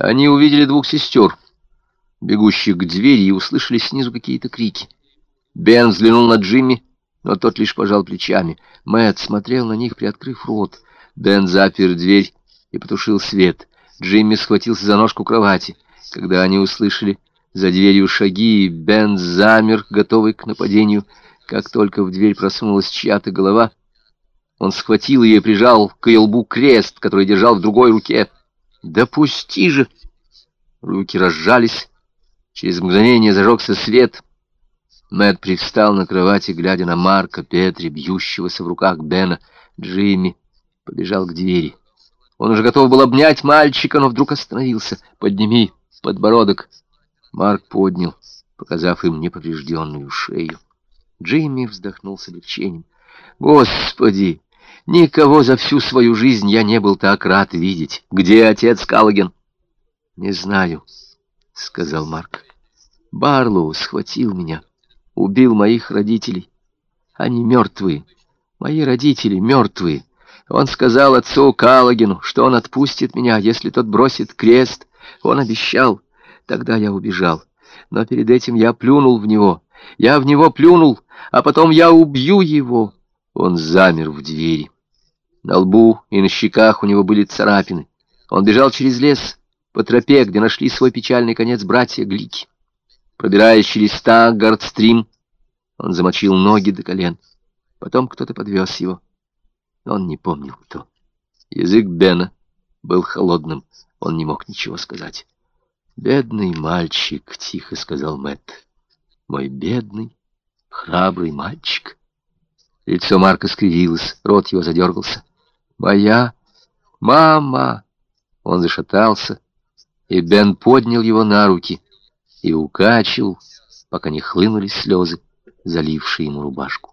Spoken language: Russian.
Они увидели двух сестер, бегущих к двери, и услышали снизу какие-то крики. Бен взглянул на Джимми, но тот лишь пожал плечами. Мэтт смотрел на них, приоткрыв рот. Бен запер дверь и потушил свет. Джимми схватился за ножку кровати. Когда они услышали за дверью шаги, Бен замер, готовый к нападению. Как только в дверь просунулась чья-то голова, он схватил ее и прижал к ее лбу крест, который держал в другой руке. «Да пусти же!» Руки разжались. Через мгновение зажегся свет. Мэтт привстал на кровати, глядя на Марка Петри, бьющегося в руках Бена. Джимми побежал к двери. Он уже готов был обнять мальчика, но вдруг остановился. «Подними подбородок!» Марк поднял, показав им неповрежденную шею. Джимми вздохнул с облегчением. «Господи! Никого за всю свою жизнь я не был так рад видеть. Где отец Каллоген?» «Не знаю», — сказал Марк. «Барлоу схватил меня, убил моих родителей. Они мертвые. Мои родители мертвые. Он сказал отцу Каллогену, что он отпустит меня, если тот бросит крест. Он обещал. Тогда я убежал. Но перед этим я плюнул в него. Я в него плюнул, а потом я убью его. Он замер в двери. На лбу и на щеках у него были царапины. Он бежал через лес, по тропе, где нашли свой печальный конец братья Глики. Пробираясь через Стаггардстрим, он замочил ноги до колен. Потом кто-то подвез его. Он не помнил, кто. Язык Бена был холодным, он не мог ничего сказать. «Бедный мальчик», — тихо сказал Мэтт. «Мой бедный, храбрый мальчик». Лицо Марка скривилось, рот его задергался. «Моя мама!» Он зашатался, и Бен поднял его на руки и укачивал, пока не хлынули слезы, залившие ему рубашку.